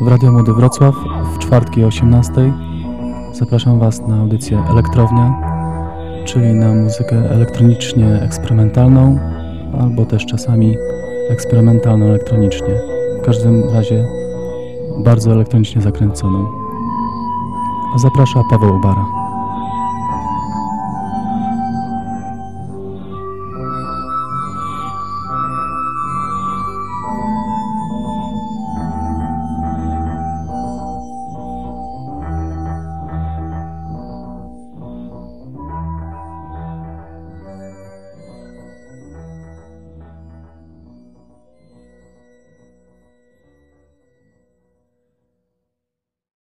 w Radio Młody Wrocław w czwartki o 18. Zapraszam Was na audycję Elektrownia, czyli na muzykę elektronicznie eksperymentalną, albo też czasami eksperymentalną elektronicznie. W każdym razie bardzo elektronicznie zakręconą. A zaprasza Paweł Ubara.